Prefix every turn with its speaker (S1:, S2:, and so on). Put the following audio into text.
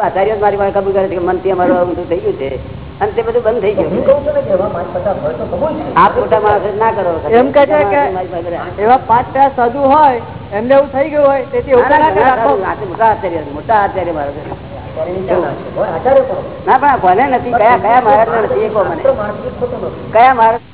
S1: આચાર્ય મારી પાસે કબૂલ કરે છે કે મનથી અમારું થઈ ગયું છે. અને તે બધું બંધ થઈ ગયું આપ મોટા માણસ ના કરો.
S2: એમ કે છે કે એવા પાંચ પેલા સાધુ હોય એમને એવું થઈ ગયું હોય તેથી
S1: મોટા આચાર્ય મોટા આચાર્ય મારો ના પણ આ કોને નથી? કયા કયા મહારાજ નથી. કયા મહારાજ